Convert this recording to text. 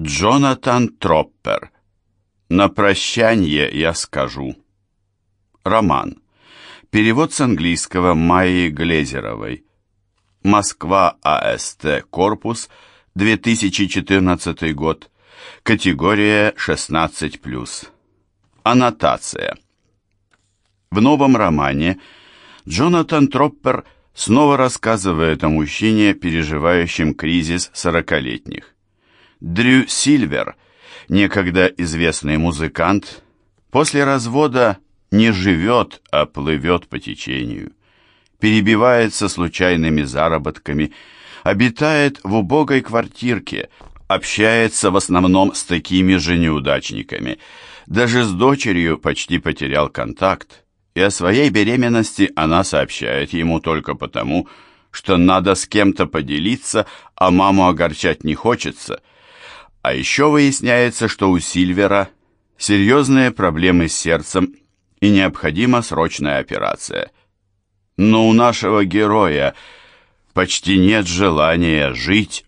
Джонатан Троппер. На прощание я скажу. Роман. Перевод с английского Майи Глезеровой. Москва, АСТ, корпус, 2014 год. Категория 16+. Аннотация. В новом романе Джонатан Троппер снова рассказывает о мужчине, переживающем кризис сорокалетних. Дрю Сильвер, некогда известный музыкант, после развода не живет, а плывет по течению, перебивается случайными заработками, обитает в убогой квартирке, общается в основном с такими же неудачниками, даже с дочерью почти потерял контакт, и о своей беременности она сообщает ему только потому, что надо с кем-то поделиться, а маму огорчать не хочется – а еще выясняется, что у Сильвера серьезные проблемы с сердцем и необходима срочная операция. Но у нашего героя почти нет желания жить.